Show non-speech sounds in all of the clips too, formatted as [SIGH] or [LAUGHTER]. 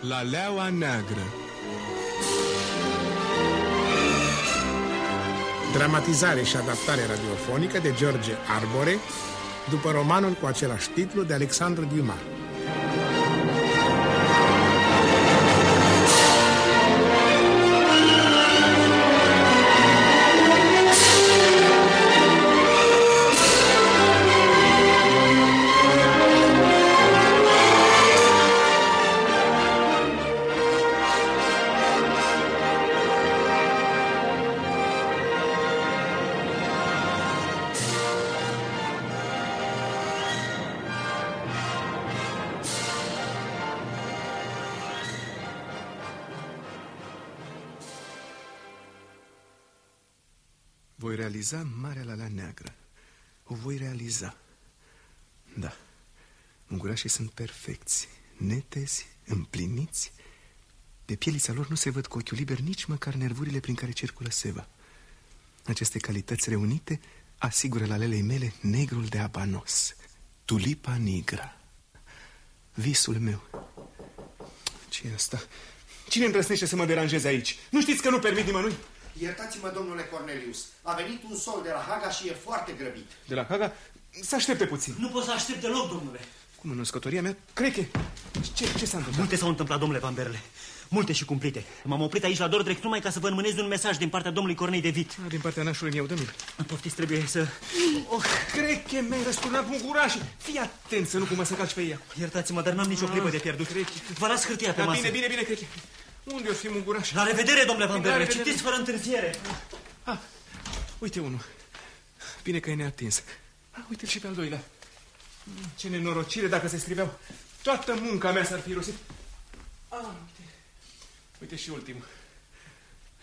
La leaua neagră Dramatizare și adaptare radiofonică de George Arbore după romanul cu același titlu de Alexandru Dumas. Ungurașii sunt perfecți, netezi, împliniți. Pe pielița lor nu se văd cu ochiul liber nici măcar nervurile prin care circulă seva. Aceste calități reunite asigură la lelei mele negrul de abanos, tulipa nigra. Visul meu. ce e asta? Cine îndrăsnește să mă deranjeze aici? Nu știți că nu permit nimănui? Iertați-mă, domnule Cornelius. A venit un sol de la Haga și e foarte grăbit. De la Haga? Să aștepte puțin. Nu pot să aștept deloc, domnule. Cum în născătoria mea? Creche. Ce, ce s-a întâmplat? Multe s-au întâmplat, domnule Van Berle. Multe și cumplite. M-am oprit aici la Dordrecht numai ca să vă înmânez un mesaj din partea domnului Cornei de Vit. A, din partea nașului meu, domnule. Poftiți, trebuie să... Oh, creche, mi-ai răsturnat bungurașii. Fii atent să nu cumva să calci pe ea. Iertați-mă, dar n-am nicio clipă de pierdut. Vă las hârtia pe da, masă. Bine, bine, bine, creche. Unde o fi munguraș? La revedere, domnule Van Berle. Citiți fără întârziere. Ah, uite unul. Bine că e neatins. Ah, uite-l și pe al doilea. Ce nenorocire dacă se scriveau. Toată munca mea s-ar fi rosit. Ah, uite. Uite și ultimul.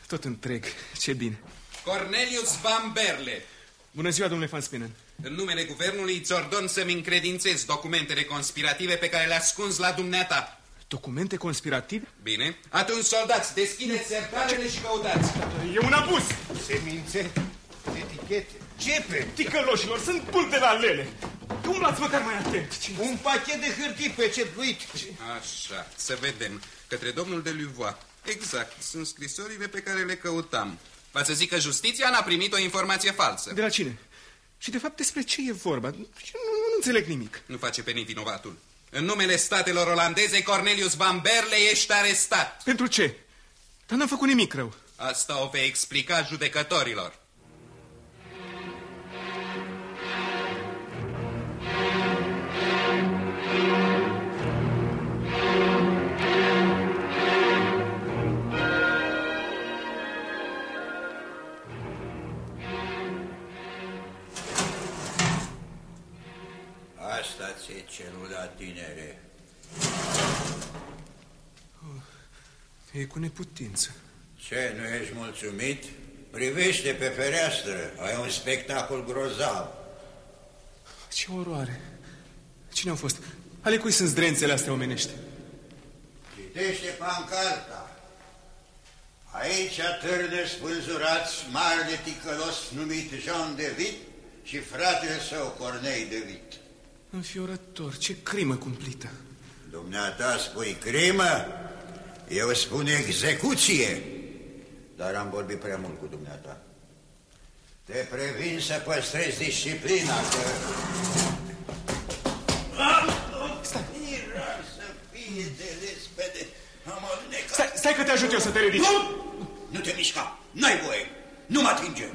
Tot întreg. Ce bine. Cornelius Van Berle. Bună ziua, domnule Van Spinen. În numele guvernului îți ordon să-mi încredințez documentele conspirative pe care le ascunzi la dumneata. Documente conspirative? Bine. Atunci, soldați, deschideți sertarele și căutați. E un abuz! Semințe, etichete. Ce pe? Ticăloșilor, sunt pulte la lele. Umblați măcar mai atent. Ce? Un pachet de hârtii pecetuit. Așa, să vedem. Către domnul de Luvois. Exact, sunt scrisorile pe care le căutam. Va să zic că justiția n-a primit o informație falsă. De la cine? Și de fapt despre ce e vorba? Nu, nu, nu înțeleg nimic. Nu face pe vinovatul. În numele statelor olandeze, Cornelius Van Berle, ești arestat. Pentru ce? Dar n-am făcut nimic rău. Asta o vei explica judecătorilor. Asta ți-e celula tinere. Oh, e cu neputință. Ce, nu ești mulțumit? Privește pe fereastră, ai un spectacol grozav. Ce oroare! Cine au fost? Ale cui sunt zdrențele astea omenești? Citește pancarta. Aici atârnă spânzurați mari de ticălos numit Jean de Vit și fratele său Cornei de Vit. Înfiorător, ce crimă cumplită. Dumneata spui crimă, eu spun execuție. Dar am vorbit prea mult cu dumneata. Te previn să păstrezi disciplina, că... Stai! Era să fie de lespede. Am alunecat. Stai, stai că te ajut eu să te ridici. Nu! Nu te mișca! N-ai voie! Nu mă atinge!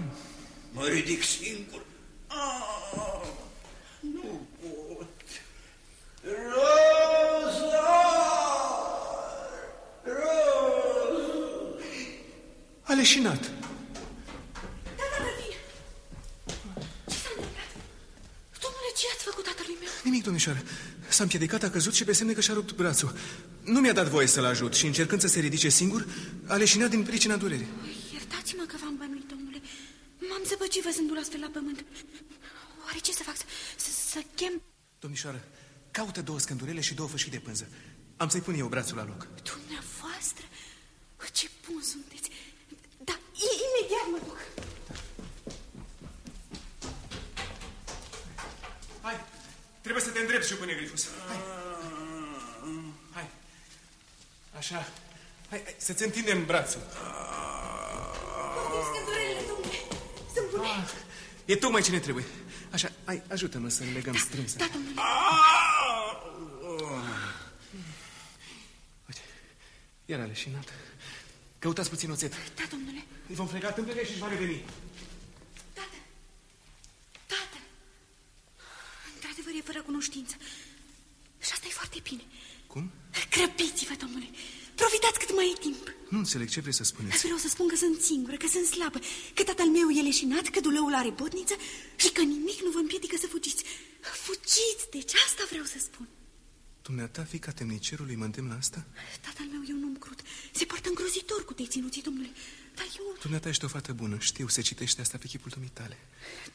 Mă ridic singur. Ah, nu pot. Rozar! Rozar! A leșinat. Da, da, da, vin. Ce s-a întâmplat? Domnule, ce ați făcut tatălui meu? Nimic, domnișoară. S-a împiedicat, a căzut și pe semne că și-a rupt brațul. Nu mi-a dat voie să-l ajut și încercând să se ridice singur, a leșinat din pricina durerii. Iertați-mă că v-am bănuit, domnule. M-am zăpăcit văzându-l astfel la pământ. Oare ce să fac? Să, să, să chem... Domnișoară, caută două scândurele și două fășii de pânză. Am să-i pun eu brațul la loc. Dumneavoastră? Ce bun sunteți! Da, imediat mă duc. Hai, trebuie să te îndrepți, Jupâne Grifus. Hai. Hai. Așa. Hai, hai să-ți întindem brațul. Poftim scândurile, domnule. Sunt bune. E tocmai ce ne trebuie. Așa, hai, ajută-mă să ne legăm strâns. Da, domnule. Uite, iar a leșinat. Căutați puțin oțet. Da, domnule. Îi vom frega tâmplele și își va reveni. Tată. Tată. Într-adevăr e fără cunoștință. Și asta e foarte bine. Cum? Grăbiți-vă, domnule. Profitați cât mai e timp. Nu înțeleg ce vreți să spuneți. Vreau să spun că sunt singură, că sunt slabă, că tatăl meu e leșinat, că dulăul are botniță și că nimic nu vă împiedică să fugiți. Fugiți, deci asta vreau să spun. Dumneata, fica temnicerului, mă îndemn la asta? Tatăl meu e un om crud. Se poartă îngrozitor cu deținuții, domnule. Dar eu... Dumneata ești o fată bună, știu, se citește asta pe chipul dumitale.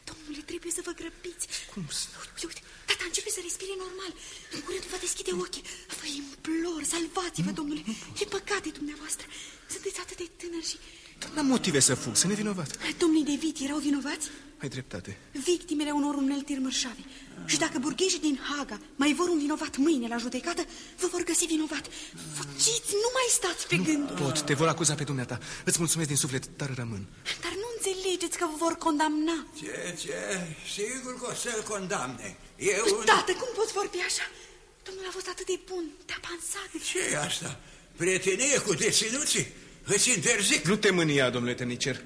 Domnule, trebuie să vă grăbiți. Cum să... Uite, uite, tata începe să respire normal. În curând va deschide ochii. Vă implor, salvați-vă, domnule. E păcate dumneavoastră. Sunteți atât de tânăr și... Dar n-am motive să fug, să nevinovat. Domnii de vit erau vinovați? Ai dreptate. Victimele unor uneltiri mărșave. Și dacă burgheșii din Haga mai vor un vinovat mâine la judecată, vă vor găsi vinovat. Fugiți, nu mai stați pe gând. Pot, te vor acuza pe dumneata. Îți mulțumesc din suflet, dar rămân. Dar nu înțelegeți că vă vor condamna. Ce, ce? Sigur că o să-l condamne. Eu... Tată, cum poți vorbi așa? Domnul a fost atât de bun, te-a pansat. ce e asta? Prietenie cu deținuții? Îți interzic. Nu te mânia, domnule temnicer.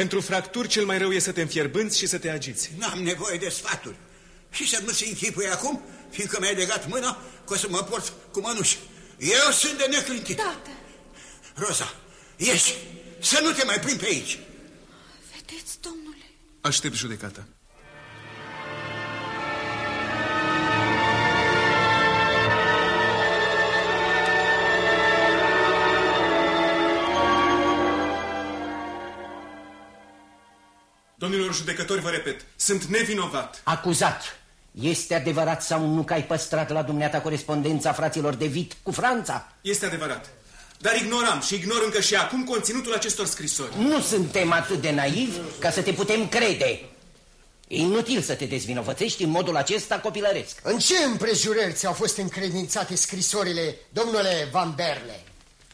Pentru fracturi cel mai rău e să te înfierbânți și să te agiți. N-am nevoie de sfaturi. Și să nu-ți închipui acum, fiindcă mi-ai legat mâna, că o să mă port cu mănuși. Eu sunt de neclintit. Tată, Rosa, ieși! Să nu te mai plimbi pe aici! vedeți, domnule. Aștept judecata. Judecători, vă repet, sunt nevinovat. Acuzat. Este adevărat sau nu că ai păstrat la dumneata corespondența fraților de Vit cu Franța? Este adevărat. Dar ignoram și ignor încă și acum conținutul acestor scrisori. Nu suntem atât de naivi ca să te putem crede. E inutil să te dezvinovățești în modul acesta copilăresc. În ce împrejurări ți-au fost încredințate scrisorile, domnule Van Berle?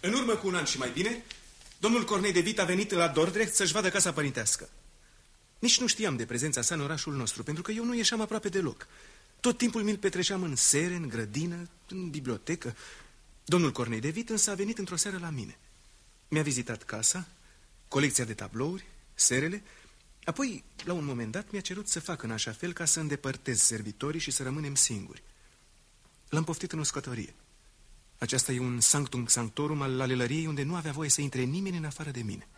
În urmă cu un an și mai bine, domnul Cornei de Vit a venit la Dordrecht să-și vadă casa părintească. Nici nu știam de prezența sa în orașul nostru, pentru că eu nu ieșeam aproape deloc. Tot timpul mi-l petreceam în sere, în grădină, în bibliotecă. Domnul Cornei de Vit însă a venit într-o seară la mine. Mi-a vizitat casa, colecția de tablouri, serele, apoi, la un moment dat, mi-a cerut să fac în așa fel ca să îndepărtez servitorii și să rămânem singuri. L-am poftit în uscătorie. Aceasta e un sanctum sanctorum al lalelăriei unde nu avea voie să intre nimeni în afară de mine.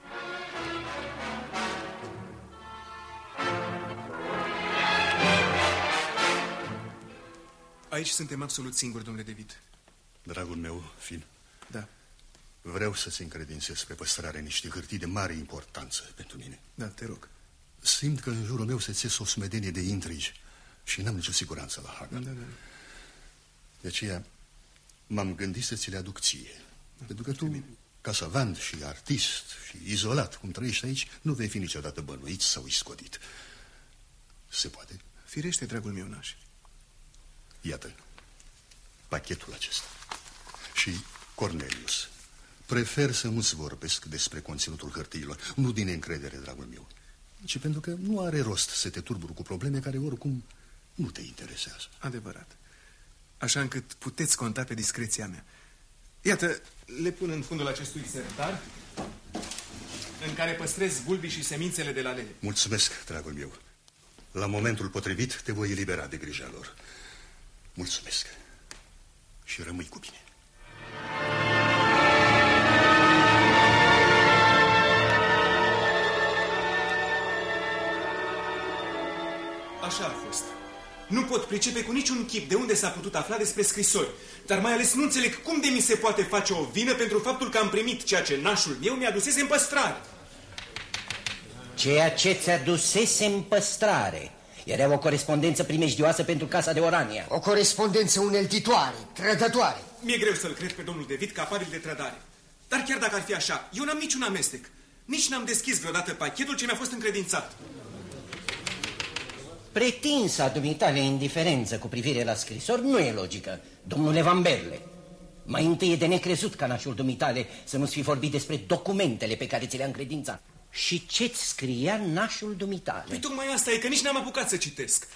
Aici suntem absolut singuri, domnule David. Dragul meu, Fin, Da, vreau să-ți încredințez pe păstrarea niște hârtii de mare importanță pentru mine. da, te rog. Simt că în jurul meu se țes o smedenie de intrigi și n-am nicio siguranță la Haga. Da, da, da. De aceea m-am gândit să ți le aduc ție. Pentru că tu, ca savant și artist și izolat cum trăiești aici, nu vei fi niciodată bănuit sau iscodit. Se poate? Firește, dragul meu naș. Iată, pachetul acesta. Și Cornelius, prefer să nu-ți vorbesc despre conținutul hârtiilor, nu din încredere, dragul meu, ci pentru că nu are rost să te turburi cu probleme care oricum nu te interesează. Adevărat. Așa încât puteți conta pe discreția mea. Iată, le pun în fundul acestui sertar în care păstrez bulbii și semințele de la lele. Mulțumesc, dragul meu. La momentul potrivit te voi elibera de grija lor. Mulțumesc. Și rămâi cu bine. Așa a fost. Nu pot pricepe cu niciun chip de unde s-a putut afla despre scrisori, dar mai ales nu înțeleg cum de mi se poate face o vină pentru faptul că am primit ceea ce nașul meu mi-a dusese în păstrare. Ceea ce ți-a dusese în păstrare. Era o corespondență primejdioasă pentru casa de Orania. O corespondență uneltitoare, trădătoare. Mi-e greu să-l cred pe domnul David capabil de trădare. Dar chiar dacă ar fi așa, eu n-am niciun amestec. Nici n-am deschis vreodată pachetul ce mi-a fost încredințat. Pretinsa dumitale indiferență cu privire la scrisori nu e logică, domnule Van Berle. Mai întâi e de necrezut ca nașul dumitale să nu-ți fi vorbit despre documentele pe care ți le-a încredințat. Și ce-ți scria nașul dumitale? Păi tocmai asta e, că nici n-am apucat să citesc.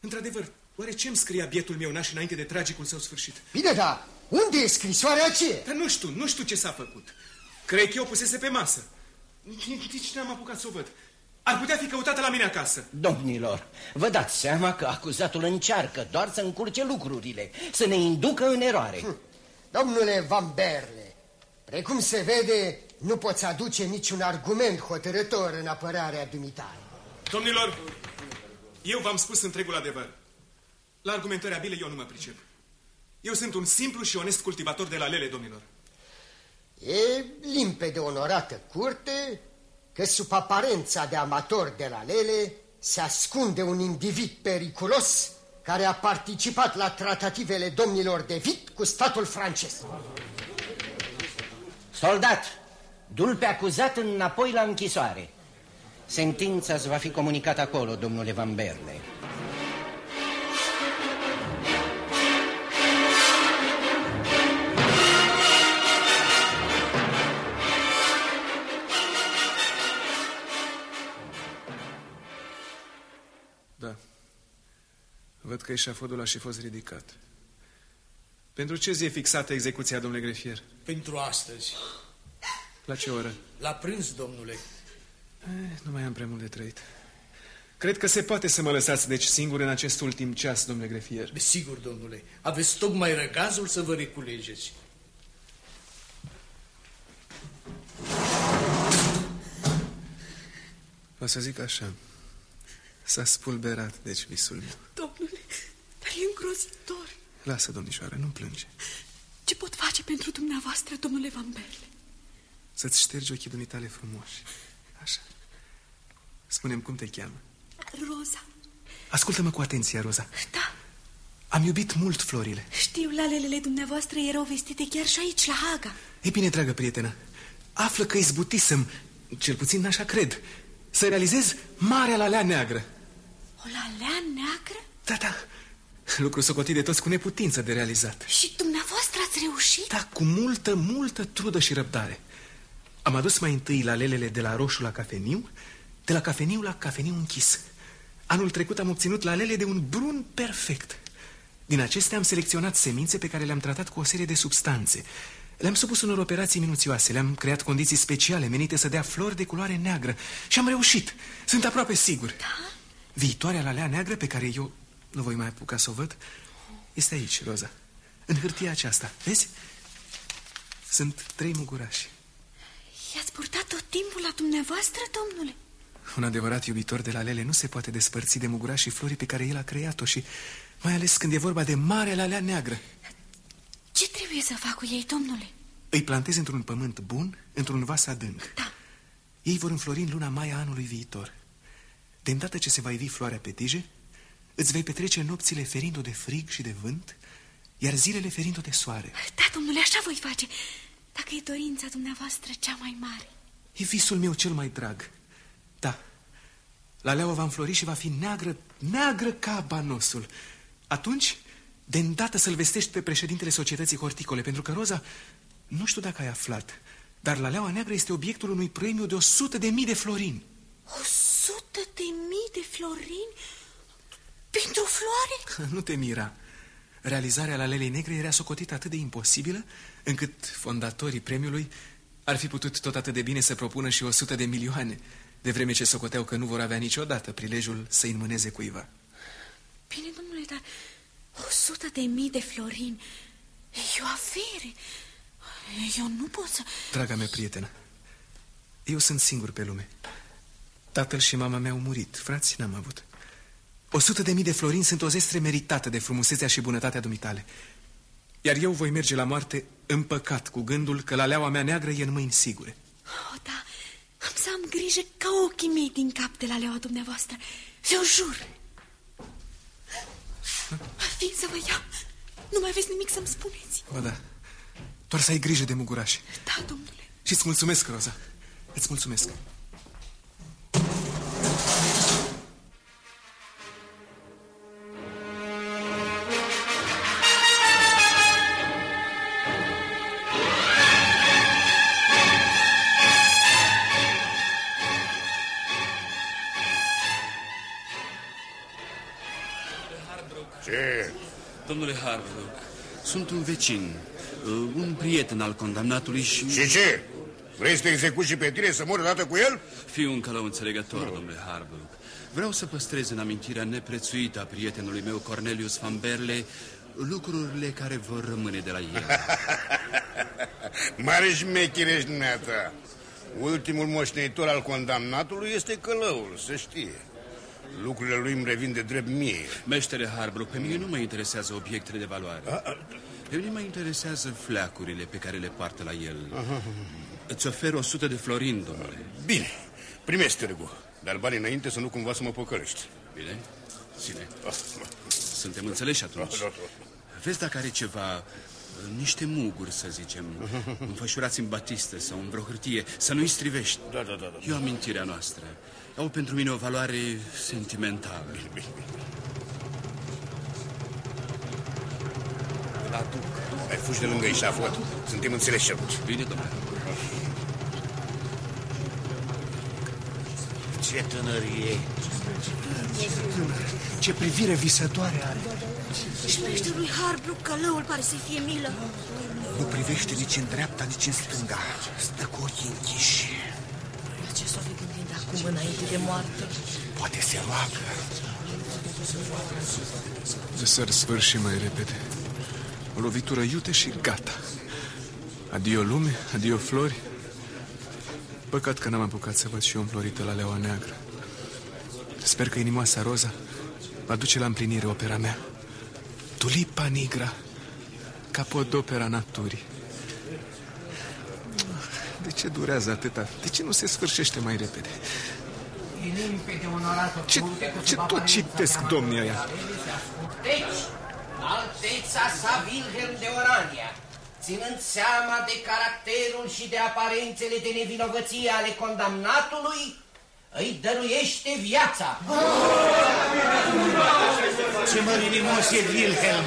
Într-adevăr, oare ce-mi scria bietul meu naș înainte de tragicul său sfârșit? Bine, da, unde e scrisoarea aceea? Dar nu știu, nu știu ce s-a făcut. Cred că o pusese pe masă. Nici n-am apucat să o văd. Ar putea fi căutată la mine acasă. Domnilor, vă dați seama că acuzatul încearcă doar să încurce lucrurile, să ne inducă în eroare. Hm. Domnule Van Berle, precum se vede, nu poți aduce niciun argument hotărător în apărarea dumitare. Domnilor, eu v-am spus întregul adevăr. La argumentări abile eu nu mă pricep. Eu sunt un simplu și onest cultivator de la lele, domnilor. E limpede onorată curte că sub aparența de amator de la lele se ascunde un individ periculos care a participat la tratativele domnilor de Vit cu statul francez. Soldat, dul pe acuzat înapoi la închisoare. Sentința îți va fi comunicată acolo, domnule Van Berle. Văd că eșafodul a și fost ridicat. Pentru ce zi e fixată execuția, domnule grefier? Pentru astăzi. La ce oră? La prânz, domnule. Eh, nu mai am prea mult de trăit. Cred că se poate să mă lăsați, deci, singur în acest ultim ceas, domnule grefier. Desigur, domnule. Aveți tocmai răgazul să vă reculegeți. O să zic așa. S-a spulberat, deci, visul meu. Domnule, dar e îngrozitor. Lasă, domnișoară, nu plânge. Ce pot face pentru dumneavoastră, domnule Van Berle? Să-ți ștergi ochii dumitale frumoși. Așa. Spunem cum te cheamă. Roza. Ascultă-mă cu atenție, Roza. Da. Am iubit mult florile. Știu, lalelele dumneavoastră erau vestite chiar și aici, la Haga. E bine, dragă prietenă, află că izbutisem, cel puțin așa cred, să realizez marea la lea neagră. O lalea neagră? Da, da. Lucru socotit de toți cu neputință de realizat. Și dumneavoastră ați reușit? Da, cu multă, multă trudă și răbdare. Am adus mai întâi la lelele de la roșu la cafeniu, de la cafeniu la cafeniu închis. Anul trecut am obținut la lele de un brun perfect. Din acestea am selecționat semințe pe care le-am tratat cu o serie de substanțe. Le-am supus unor operații minuțioase, le-am creat condiții speciale menite să dea flori de culoare neagră și am reușit. Sunt aproape sigur. Da? Viitoarea lalea neagră pe care eu nu voi mai apuca să o văd este aici, Roza. În hârtia aceasta, vezi? Sunt trei mugurași. I-ați purtat tot timpul la dumneavoastră, domnule? Un adevărat iubitor de la lele nu se poate despărți de mugurași și florii pe care el a creat-o și mai ales când e vorba de mare lalea neagră. Ce trebuie să fac cu ei, domnule? Îi plantez într-un pământ bun, într-un vas adânc. Da. Ei vor înflori în luna mai a anului viitor. De îndată ce se va ivi floarea pe tije, îți vei petrece nopțile ferindu de frig și de vânt, iar zilele ferindu de soare. Da, domnule, așa voi face, dacă e dorința dumneavoastră cea mai mare. E visul meu cel mai drag. Da, leaua va înflori și va fi neagră, neagră ca banosul. Atunci, de îndată să-l vestești pe președintele societății horticole, pentru că, Roza, nu știu dacă ai aflat, dar la leaua neagră este obiectul unui premiu de o sută de mii de florini. O sută de mii de florini? Pentru floare? Nu te mira. Realizarea la lelei negre era socotită atât de imposibilă, încât fondatorii premiului ar fi putut tot atât de bine să propună și o sută de milioane, de vreme ce socoteau că nu vor avea niciodată prilejul să înmâneze cuiva. Bine, domnule, dar o sută de mii de florini e o afere. Eu nu pot să... Draga mea prietenă, eu sunt singur pe lume. Tatăl și mama mea au murit, frați n-am avut. O sută de mii de florini sunt o zestre meritată de frumusețea și bunătatea dumitale. Iar eu voi merge la moarte împăcat cu gândul că la leaua mea neagră e în mâini sigure. Oh, da, am să am grijă ca ochii mei din cap de la leaua dumneavoastră. Eu jur. Vin să vă iau. Nu mai aveți nimic să-mi spuneți. O, da. Doar să ai grijă de mugurași. Da, domnule. Și îți mulțumesc, Roza. Îți mulțumesc. Harlock, sunt un vecin, uh, un prieten al condamnatului și... Și ce? Vrei să te execuți și pe tine să mori odată cu el? Fiu un călău înțelegător, domnule Harlock. Vreau să păstrez în amintirea neprețuită a prietenului meu, Cornelius Van Berle, lucrurile care vor rămâne de la el. [LAUGHS] Mare șmecherești dumneata. Ultimul moștenitor al condamnatului este călăul, să știe. Lucrurile lui îmi revin de drept mie. Meștere Harbrook, pe mine nu mă interesează obiectele de valoare. Pe mine mă interesează fleacurile pe care le poartă la el. Aha. Îți ofer o sută de florini, domnule. Bine, primești târgu, dar banii înainte să nu cumva să mă păcălești. Bine, ține. Suntem înțeleși atunci. Vezi dacă are ceva niște muguri, să zicem, înfășurați în batistă sau în vreo hârtie, să nu-i strivești. Da, da, da, da. E o amintire a noastră. Au pentru mine o valoare sentimentală. Bine, bine, bine. La duc. Ai fugi de lângă Isafot. Suntem înțeleși atunci. Bine, domnule. Ce tânărie! Ce tânăr! Ce privire visătoare are! Și peșterului Harbrook, călăul pare să fie milă. Nu privește nici în dreapta, nici în stânga. Stă cu ochii închiși. La ce s-o fi gândit acum înainte de moarte? Poate se roagă. De să sfârși mai repede. O lovitură iute și gata. Adio lume, adio flori. Păcat că n-am apucat să văd și eu înflorită la leoa neagră. Sper că inimoasa Roza va duce la împlinire opera mea. Tulipa nigra, capodopera naturii. De ce durează atâta? De ce nu se sfârșește mai repede? Ce, ce tot citesc, domnii ăia? Deci, alteța sa Wilhelm de Orania, ținând seama de caracterul și de aparențele de nevinovăție ale condamnatului, îi dăruiește viața. Ce mărinimos e Wilhelm!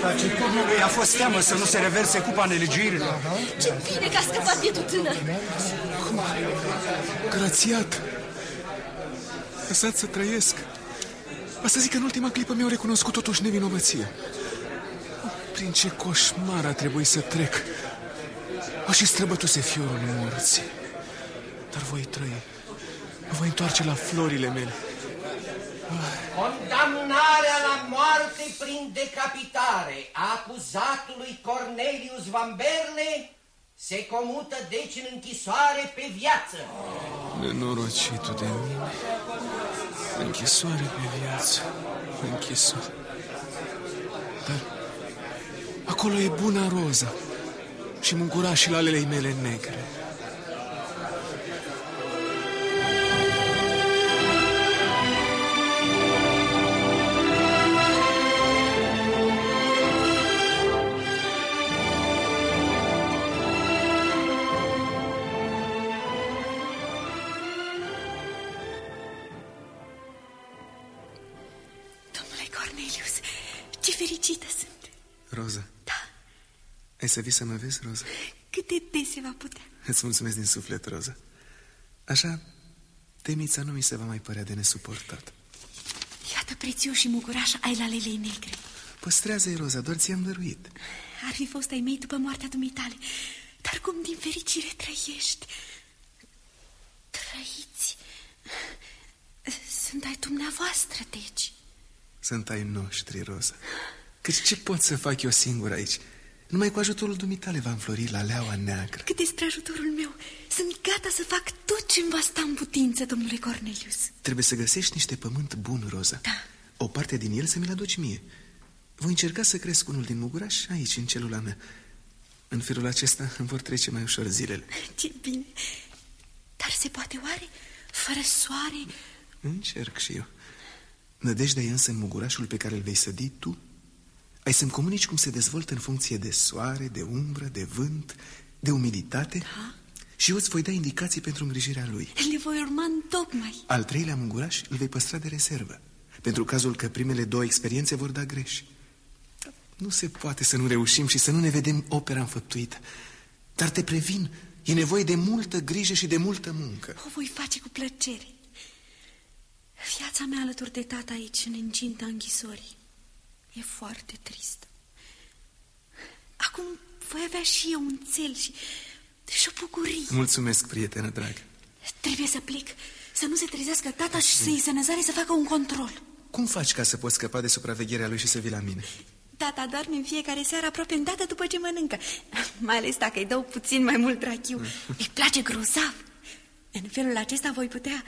Taciturmul lui a fost teamă să nu se reverse cupa nelegiuirilor. Ce bine că a scăpat bietul tânăr! Grațiat! Lăsați să trăiesc. Asta zic că în ultima clipă mi-au recunoscut totuși nevinovăția. Prin ce coșmar a trebuit să trec. O și străbătuse fiorul morții. Dar voi trăi. Mă voi întoarce la florile mele. Condamnarea la moarte prin decapitare a acuzatului Cornelius Van Berle se comută deci în închisoare pe viață. Nenorocitul de mine. Închisoare pe viață. Închisoare. Dar acolo e buna roza și mungurașii lalei mele negre. Ai să vii să mă vezi, Roza? Cât de des se va putea. Îți mulțumesc din suflet, Roza. Așa, temița nu mi se va mai părea de nesuportat. Iată prețios și muguraș ai la lelei negre. Păstrează-i, Roza, doar ți-am dăruit. Ar fi fost ai mei după moartea dumitale. Dar cum din fericire trăiești? Trăiți. Sunt ai dumneavoastră, deci. Sunt ai noștri, Roza. Căci ce pot să fac eu singur aici? Numai cu ajutorul dumitale va înflori la leaua neagră. Cât despre ajutorul meu, sunt gata să fac tot ce îmi va sta în putință, domnule Cornelius. Trebuie să găsești niște pământ bun, Roza. Da. O parte din el să mi-l aduci mie. Voi încerca să cresc unul din muguraș aici, în celula mea. În felul acesta îmi vor trece mai ușor zilele. Ce bine. Dar se poate oare? Fără soare? Încerc și eu. Nădejdea e însă în mugurașul pe care îl vei sădi tu. Ai să-mi comunici cum se dezvoltă în funcție de soare, de umbră, de vânt, de umiditate. Da. Și eu îți voi da indicații pentru îngrijirea lui. Le voi urma în tocmai. Al treilea munguraș îl vei păstra de rezervă. Pentru cazul că primele două experiențe vor da greș. Nu se poate să nu reușim și să nu ne vedem opera înfăptuită. Dar te previn, e nevoie de multă grijă și de multă muncă. O voi face cu plăcere. Viața mea alături de tata aici, în incinta închisorii, e foarte tristă. voi avea și eu un cel și, și o bucurie. Mulțumesc, prietenă dragă. Trebuie să plec, să nu se trezească tata și să-i sănăzare să facă un control. Cum faci ca să poți scăpa de supravegherea lui și să vii la mine? Tata doarme în fiecare seară aproape îndată după ce mănâncă, [LAUGHS] mai ales dacă îi dau puțin mai mult rachiu. Îi place grozav. În felul acesta voi putea,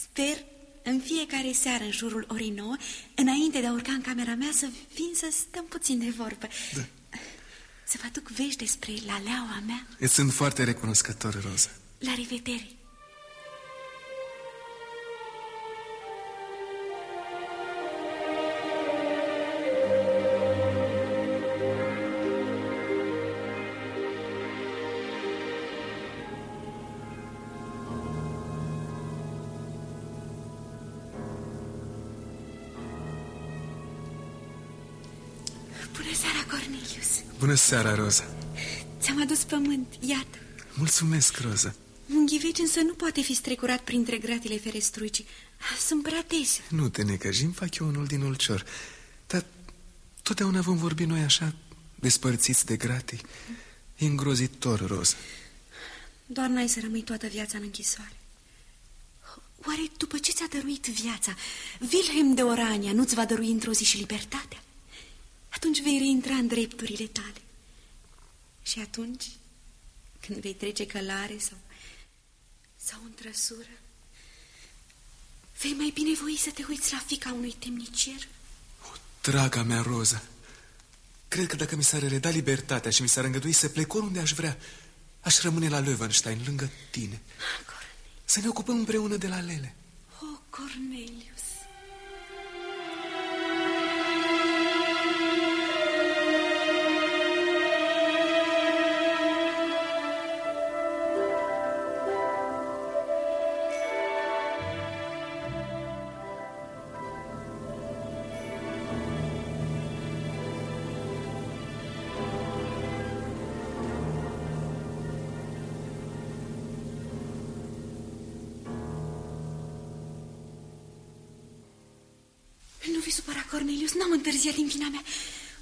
sper, în fiecare seară în jurul orei nouă, înainte de a urca în camera mea, să vin să stăm puțin de vorbă. Da. Să vă duc vești despre laleaua mea. Îți sunt foarte recunoscător, Roza. La revedere! Bună seara, Roza. Ți-am adus pământ, iată. Mulțumesc, Roza. Un ghiveci însă nu poate fi strecurat printre gratile ferestruicii. Sunt prea dese. Nu te necăji, îmi fac eu unul din ulcior. Dar totdeauna vom vorbi noi așa, despărțiți de gratii. E îngrozitor, Roza. Doar n-ai să rămâi toată viața în închisoare. Oare după ce ți-a dăruit viața, Wilhelm de Orania nu-ți va dărui într-o zi și libertatea? Atunci vei reintra în drepturile tale. Și atunci, când vei trece călare sau, sau în trăsură, vei mai bine voi să te uiți la fica unui temnicier? Draga mea, Roza, cred că dacă mi s-ar reda libertatea și mi s-ar îngădui să plec oriunde aș vrea, aș rămâne la Löwenstein, lângă tine. Să ne ocupăm împreună de la Lele. O, oh, Cornelius, n-am întârziat din vina mea.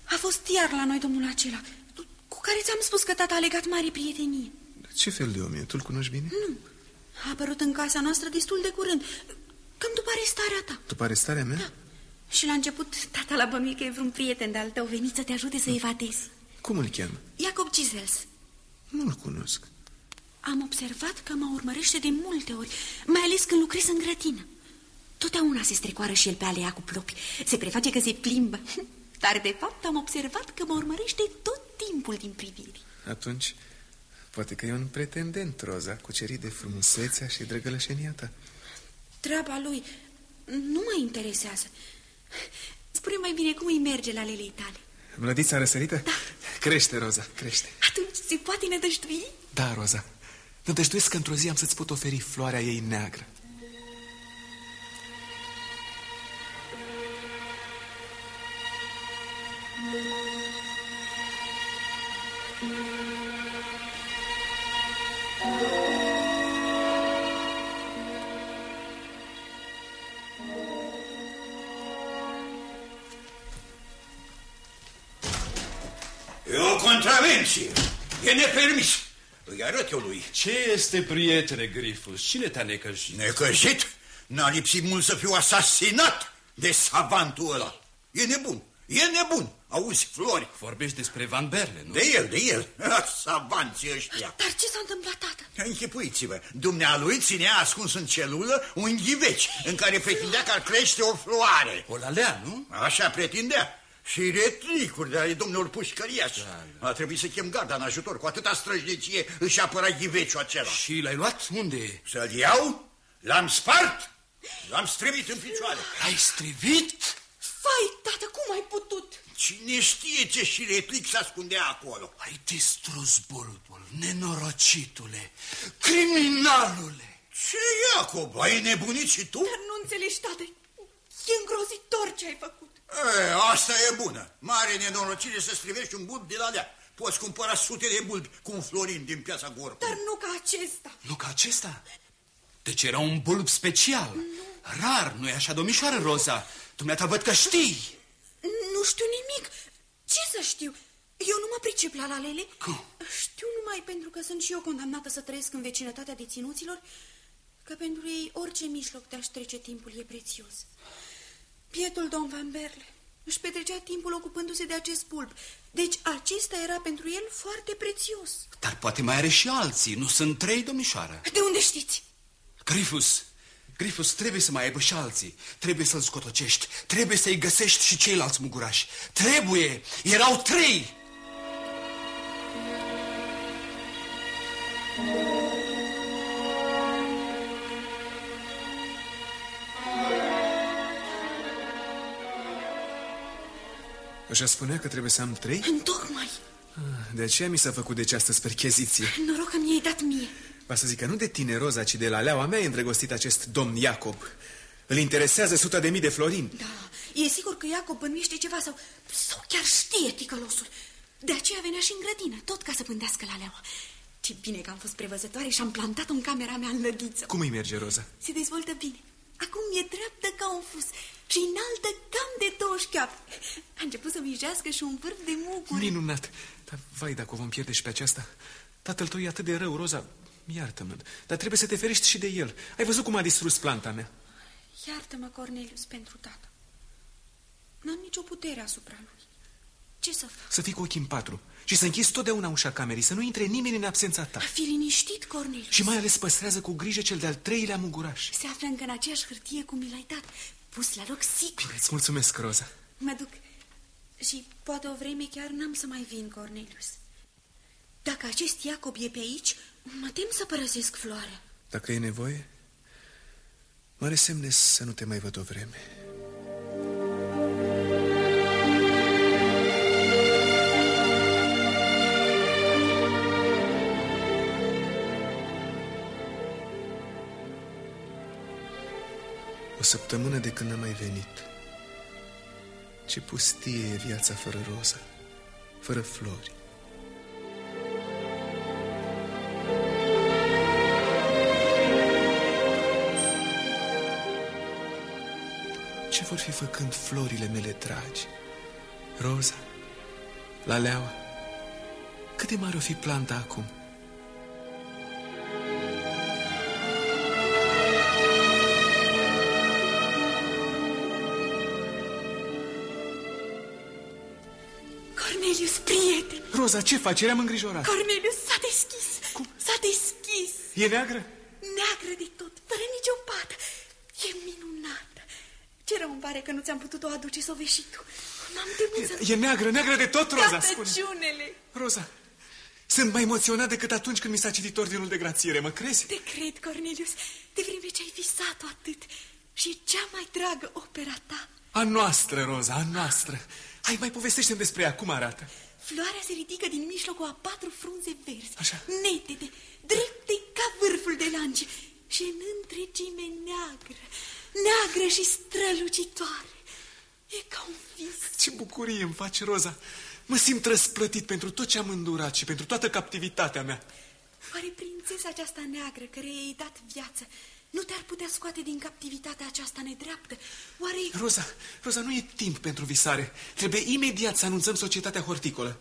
A fost iar la noi domnul acela, cu care ți-am spus că tata a legat mare prietenie. Ce fel de om e? Tu-l cunoști bine? Nu, a apărut în casa noastră destul de curând, cam după arestarea ta. După arestarea mea? Da. Și la început, tata la bănuit că e vreun prieten de-al tău venit să te ajute să evadezi. Cum îl cheamă? Iacob Gisels. Nu-l cunosc. Am observat că mă urmărește de multe ori, mai ales când lucrez în grădină. Totdeauna se strecoară și el pe alea cu plopi. Se preface că se plimbă. [LAUGHS] Dar, de fapt, am observat că mă urmărește tot timpul din priviri. Atunci, poate că e un pretendent, Roza, cucerit de frumusețea și drăgălășenia ta. Treaba lui nu mă interesează. Spune mai bine cum îi merge la lelei tale. Mlădița răsărită? Da. Crește, Roza, crește. Atunci se poate nădăjdui? Da, Roza. Nădăjduiesc că într-o zi am să-ți pot oferi floarea ei neagră. E o contravenție. E nepermis. Îi arăt eu lui. Ce este, prietene Grifus? Cine te-a necăjit? Necăjit? N-a lipsit mult să fiu asasinat de savantul ăla. E nebun. E nebun. Auzi, Flori? Vorbești despre Van Berle, nu? De el, de el. Ah, Savanții ăștia. Dar ce s-a întâmplat, tată? Închipuiți-vă, dumnealui ținea ascuns în celulă un ghiveci în care pretindea că ar crește o floare. O lalea, nu? Așa pretindea. Și retlicuri de ale domnilor pușcăriaș. Da, da. A trebuit să chem garda în ajutor. Cu atâta străjnicie își apăra ghiveciul acela. Și l-ai luat? Unde? Să-l iau? L-am spart? L-am strivit în picioare. L-ai strivit? Fai, tată, cum ai putut? Cine știe ce și replic se ascundea acolo? Ai distrus bulbul, nenorocitule, criminalule. Ce, Iacob, ai nebunit și tu? Dar nu înțelegi, tată, e îngrozitor ce ai făcut. E, asta e bună. Mare nenorocire să strivești un bulb de la lea. Poți cumpăra sute de bulbi cu un florin din piața Gorcu. Dar nu ca acesta. Nu ca acesta? Deci era un bulb special. Nu. Rar, nu-i așa, domnișoară Roza? Dumneata văd că știi. Nu știu nimic. Ce să știu? Eu nu mă pricep la lalele. Cum? Știu numai pentru că sunt și eu condamnată să trăiesc în vecinătatea deținuților, că pentru ei orice mijloc de a-și trece timpul e prețios. Pietul domn Van Berle își petrecea timpul ocupându-se de acest pulp. Deci acesta era pentru el foarte prețios. Dar poate mai are și alții. Nu sunt trei, domnișoară. De unde știți? Grifus, Grifus, trebuie să mai aibă și alții. Trebuie să-l scotocești. Trebuie să-i găsești și ceilalți mugurași. Trebuie! Erau trei! Așa spunea că trebuie să am trei? Întocmai. Ah, De aceea mi s-a făcut de această spercheziție. Noroc că mi-ai dat mie. Va să zic că nu de tine, Roza, ci de la leaua mea e îndrăgostit acest domn Iacob. Îl interesează suta de mii de florini. Da, e sigur că Iacob bănuiește ceva sau, sau chiar știe ticălosul. De aceea venea și în grădină, tot ca să pândească la leaua. Ce bine că am fost prevăzătoare și am plantat-o în camera mea în lădiță. Cum îi merge, Roza? Se dezvoltă bine. Acum e dreaptă ca un fus și înaltă cam de două șchioape. A început să mijească și un vârf de muguri. Minunat! Dar, vai, dacă o vom pierde și pe aceasta... Tatăl tău e atât de rău, Roza. Iartă-mă, dar trebuie să te ferești și de el. Ai văzut cum a distrus planta mea? Iartă-mă, Cornelius, pentru tată. N-am nicio putere asupra lui. Ce să fac? Să fii cu ochii în patru și să închizi totdeauna ușa camerei, să nu intre nimeni în absența ta. A fi liniștit, Cornelius. Și mai ales păstrează cu grijă cel de-al treilea muguraș. Se află încă în aceeași hârtie cum mi l-ai dat. Pus la loc sigur. Bine, îți mulțumesc, Roza. Mă duc. Și poate o vreme chiar n-am să mai vin, Cornelius. Dacă acest Iacob e pe aici, mă tem să părăsesc floarea. Dacă e nevoie, mă resemnesc să nu te mai văd o vreme. O săptămână de când n-am mai venit. Ce pustie e viața fără roza, fără flori. Ce vor fi făcând florile mele dragi? Roza, la leaua, cât de mare o fi planta acum? Roza, ce faci? Eram îngrijorat. Cornelius, s-a deschis! Cum? S-a deschis! E neagră? Neagră de tot, fără nicio pată. E minunată. Ce rău îmi pare că nu ți-am putut-o aduce să o vezi și tu. M-am temut să... E neagră, neagră de tot, Roza, spune. Catăciunele! Roza, sunt mai emoționat decât atunci când mi s-a citit ordinul de grațiere, mă crezi? Te cred, Cornelius, de vreme ce ai visat-o atât. Și e cea mai dragă opera ta. A noastră, Roza, a noastră. Hai, mai povestește despre ea, cum arată? Floarea se ridică din mijlocul a patru frunze verzi, Așa. netede, drepte ca vârful de lance și în întregime neagră, neagră și strălucitoare. E ca un vis. Ce bucurie îmi face, Roza. Mă simt răsplătit pentru tot ce am îndurat și pentru toată captivitatea mea. Oare prințesa aceasta neagră, care i-ai dat viață, nu te-ar putea scoate din captivitatea aceasta nedreaptă? Oare... Roza, Roza, nu e timp pentru visare. Trebuie imediat să anunțăm societatea horticolă.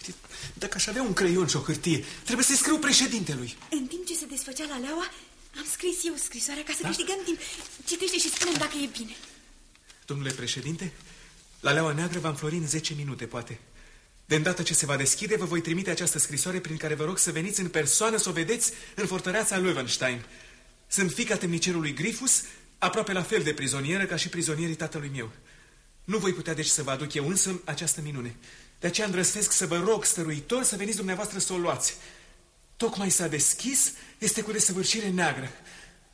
Uite, dacă aș avea un creion și o hârtie, trebuie să-i scriu președintelui. În timp ce se desfăcea la leaua, am scris eu scrisoarea ca să da? câștigăm timp. Citește și spune dacă e bine. Domnule președinte, la Leaua Neagră va înflori în 10 minute, poate. De îndată ce se va deschide, vă voi trimite această scrisoare prin care vă rog să veniți în persoană să o vedeți în fortăreața Löwenstein. Sunt fica temnicerului Grifus, aproape la fel de prizonieră ca și prizonierii tatălui meu. Nu voi putea deci să vă aduc eu însă această minune. De aceea îndrăsnesc să vă rog, stăruitor, să veniți dumneavoastră să o luați. Tocmai s-a deschis, este cu desăvârșire neagră.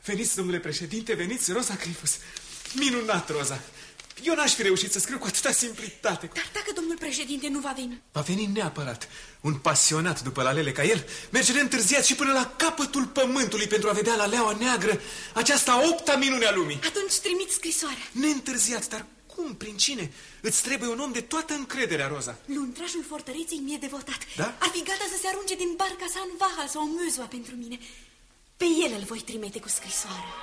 Veniți, domnule președinte, veniți, Rosa Grifus. Minunat, Roza. Eu n-aș fi reușit să scriu cu atâta simplitate. Dar dacă domnul președinte nu va veni? Va veni neapărat. Un pasionat după lalele ca el merge neîntârziat și până la capătul pământului pentru a vedea la leaua neagră aceasta opta minune a lumii. Atunci trimit scrisoarea. Neîntârziat, dar cum, prin cine? Îți trebuie un om de toată încrederea, Roza. Luntrașul fortăreței mi-e devotat. Da? Ar fi gata să se arunce din barca sa în Vaha sau în Mâzua pentru mine. Pe el îl voi trimite cu scrisoarea.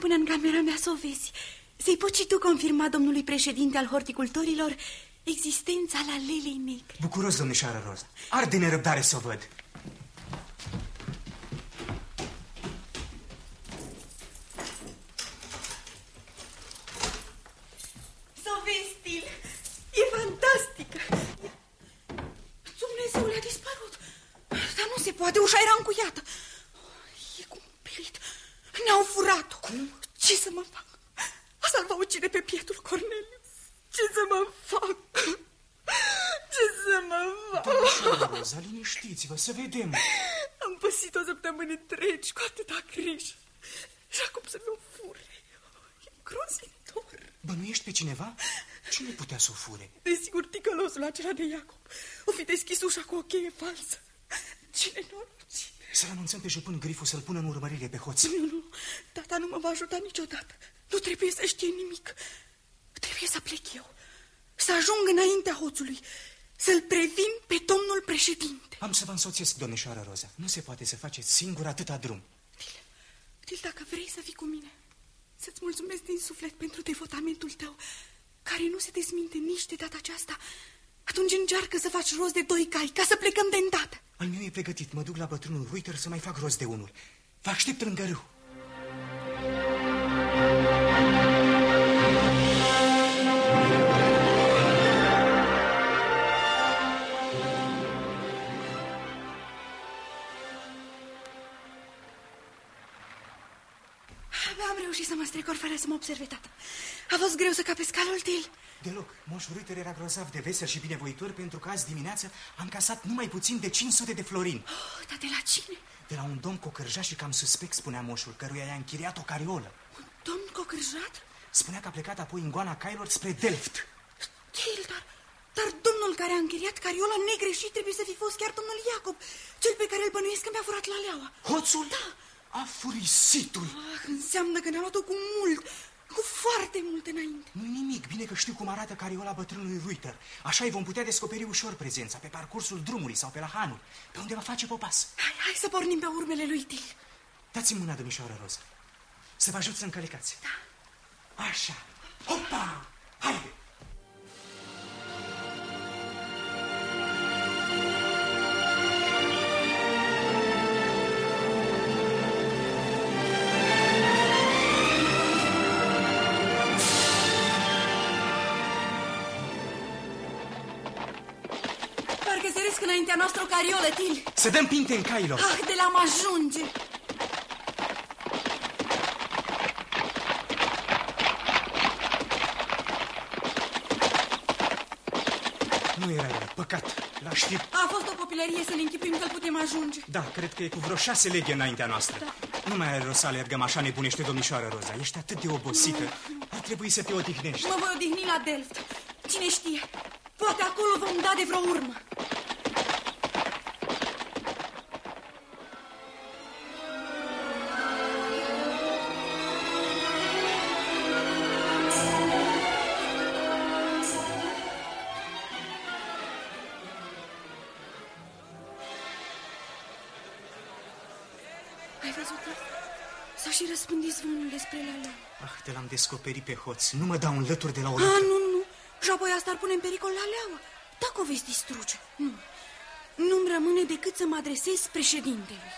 Până în camera mea să o vezi. Să-i poți și tu confirma domnului președinte al horticultorilor existența la lelei negre. Bucuros, domnișoară Roza. Arde nerăbdare să o văd. Să o vezi, Stil. E fantastică. Dumnezeule, a dispărut. Dar nu se poate, ușa era încuiată. E cumplit. Ne-au furat-o. Cum? Ce să mă fac? Asta-l va ucide pe pietul Cornelius. Ce să mă fac? Ce să mă fac? Domnișoară Roza, liniștiți-vă, să vedem. [LAUGHS] Am păsit o săptămână întregi cu atâta grijă. Și acum să mi-o fure. E grozitor. Bănuiești pe cineva? Cine putea să o fure? Desigur, ticălosul acela de Iacob. O fi deschis ușa cu o cheie falsă. Cine noroci? Să-l anunțăm pe jupân Grifu să-l pună în urmărire pe hoț. Nu, nu, tata nu mă va ajuta niciodată. Nu trebuie să știe nimic. Trebuie să plec eu. Să ajung înaintea hoțului. Să-l previn pe domnul președinte. Am să vă însoțesc, domnișoară Roza. Nu se poate să faceți singur atâta drum. Til, dacă vrei să fii cu mine, să-ți mulțumesc din suflet pentru devotamentul tău, care nu se dezminte nici de data aceasta, atunci încearcă să faci rost de doi cai, ca să plecăm de îndată. Al meu e pregătit. Mă duc la bătrânul Ruiter să mai fac rost de unul. Vă aștept lângă râu. Strecor fără să mă observe tata. A fost greu să capesc calul, Til. Deloc. Moș Ruiter era grozav de vesel și binevoitor pentru că azi dimineață am casat numai puțin de 500 de florini. Oh, dar de la cine? De la un domn cocărjat și cam suspect, spunea moșul, căruia i-a închiriat o cariolă. Domn cocârjat? Spunea că a plecat apoi în goana cailor spre Delft. Til, dar, dar domnul care a închiriat cariola negreșit trebuie să fi fost chiar domnul Iacob, cel pe care îl bănuiesc că mi-a furat la leaua. Hoțul? Da. A furisitul. Ah, înseamnă că ne-a luat-o cu mult, cu foarte mult înainte. nu nimic, bine că știu cum arată cariola bătrânului Ruiter. Așa îi vom putea descoperi ușor prezența, pe parcursul drumului sau pe la hanul, pe unde va face popas. Hai, hai să pornim pe urmele lui Til. Dați-mi mâna, domnișoară Roză. Să vă ajut să încălecați. Da. Așa. Hopa! Haide! Înaintea noastră o cariolă, Til. Să dăm pinte în cailor. Ah, de la mă ajunge. Nu era el, păcat. L-aș fi... A fost o copilărie să ne închipuim că putem ajunge. Da, cred că e cu vreo șase leghe înaintea noastră. Da. Nu mai are rost să alergăm așa nebunește, domnișoară Roza. Ești atât de obosită. Ar trebui să te odihnești. Mă voi odihni la Delft. Cine știe, poate acolo vom da de vreo urmă. S-a și răspândit zvonul despre Lala. Ah, te l-am descoperit pe hoț. Nu mă dau în lături de la o Ah, lătură. nu, nu. Și apoi asta ar pune în pericol la leaua. Dacă o veți distruge. Nu. Nu-mi rămâne decât să mă adresez președintelui.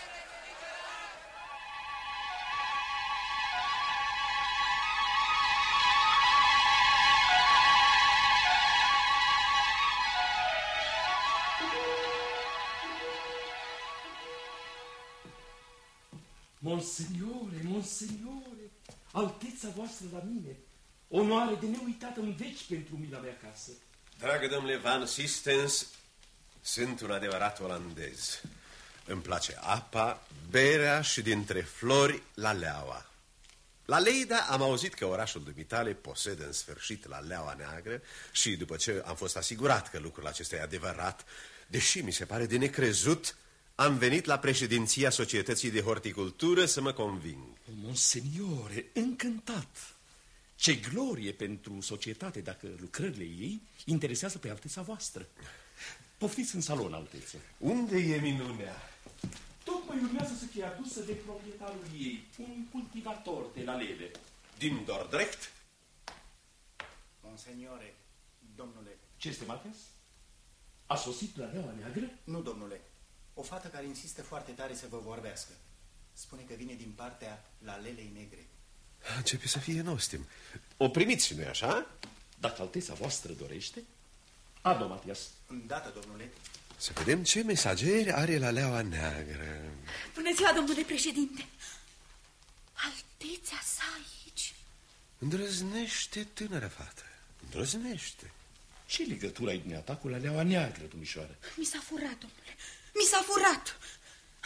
Monseniore, monseniore, alteța voastră la mine, onoare de neuitat în veci pentru mila mea casă. Dragă domnule Van Sistens, sunt un adevărat olandez. Îmi place apa, berea și dintre flori la leaua. La Leida am auzit că orașul dumitale posedă în sfârșit la leaua neagră și după ce am fost asigurat că lucrul acesta e adevărat, deși mi se pare de necrezut, am venit la președinția Societății de Horticultură să mă conving. Monseniore, încântat. Ce glorie pentru societate dacă lucrările ei interesează pe alteța voastră. Poftiți în salon, alteță. Unde e minunea? Tocmai apoi urmează să fie adusă de proprietarul ei, un cultivator de la lele. Din Dordrecht? Monseniore, domnule. Ce este, Matias? A sosit la Leaua Neagră? Nu, domnule. O fată care insistă foarte tare să vă vorbească. Spune că vine din partea la lelei negre. Începe să fie nostim. O primiți, nu-i așa? Dacă alteța voastră dorește? Ado, Matias. Îndată, domnule. Să vedem ce mesageri are la leaua neagră. Bună ziua, domnule președinte. Altețea sa aici. Îndrăznește, tânără fată. Îndrăznește. Ce legătură ai dumneata cu la leaua neagră, domnișoară? Mi s-a furat, domnule. Mi s-a furat.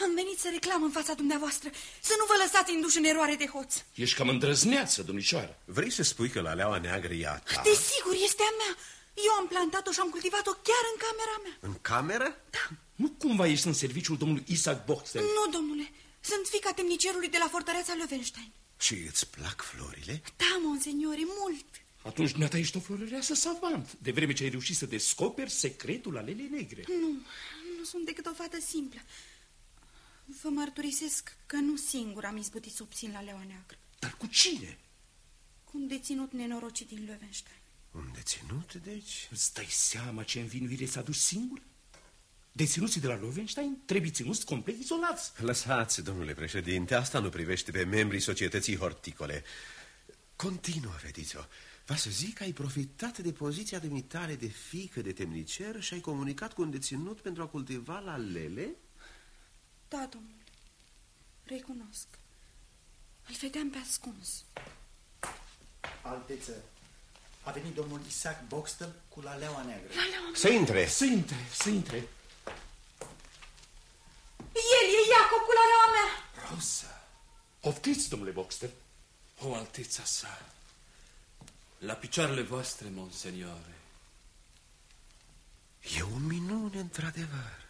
Am venit să reclam în fața dumneavoastră să nu vă lăsați induși în eroare de hoț. Ești cam îndrăzneață, domnișoară. Vrei să spui că la leaua neagră e a ta? Desigur, este a mea. Eu am plantat-o și am cultivat-o chiar în camera mea. În cameră? Da. Nu cumva ești în serviciul domnului Isaac Boxer? Nu, domnule. Sunt fica temnicerului de la fortăreața Löwenstein. Și îți plac florile? Da, monseniore, mult. Atunci dumneata ești o florăreasă savant, de vreme ce ai reușit să descoperi secretul alelei negre. Nu, nu sunt decât o fată simplă. Vă mărturisesc că nu singur am izbutit să obțin la Leoa Neagră. Dar cu cine? Cu un deținut nenorocit din Löwenstein. Un deținut, deci? Îți dai seama ce învinuire s-a dus singur? Deținuții de la Löwenstein trebuie ținuți complet izolați. Lăsați, domnule președinte, asta nu privește pe membrii societății horticole. Continuă, fetițo. Va să zic că ai profitat de poziția dumitare de fică de temnicer și ai comunicat cu un deținut pentru a cultiva la lele? Da, domnule. Recunosc. Îl vedeam pe ascuns. Alteță, a venit domnul Isaac Boxtel cu la leaua neagră. La leaua Să intre! Să intre, să intre. El e Iacob cu la leaua mea! Rosa! Poftiți, domnule Boxter. O alteța sa. La picioarele voastre, monseniore. E o minune, într-adevăr.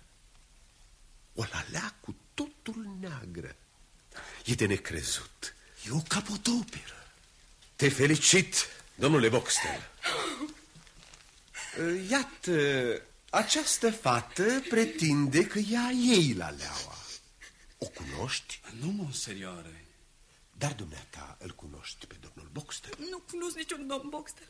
O lalea cu totul neagră. E de necrezut. E o capodoperă. Te felicit, domnule Boxtel. Iată, această fată pretinde că ea ei la leaua. O cunoști? Nu, monseniore. Dar dumneata îl cunoști pe domnul Boxtel. Nu cunosc niciun domn Boxtel.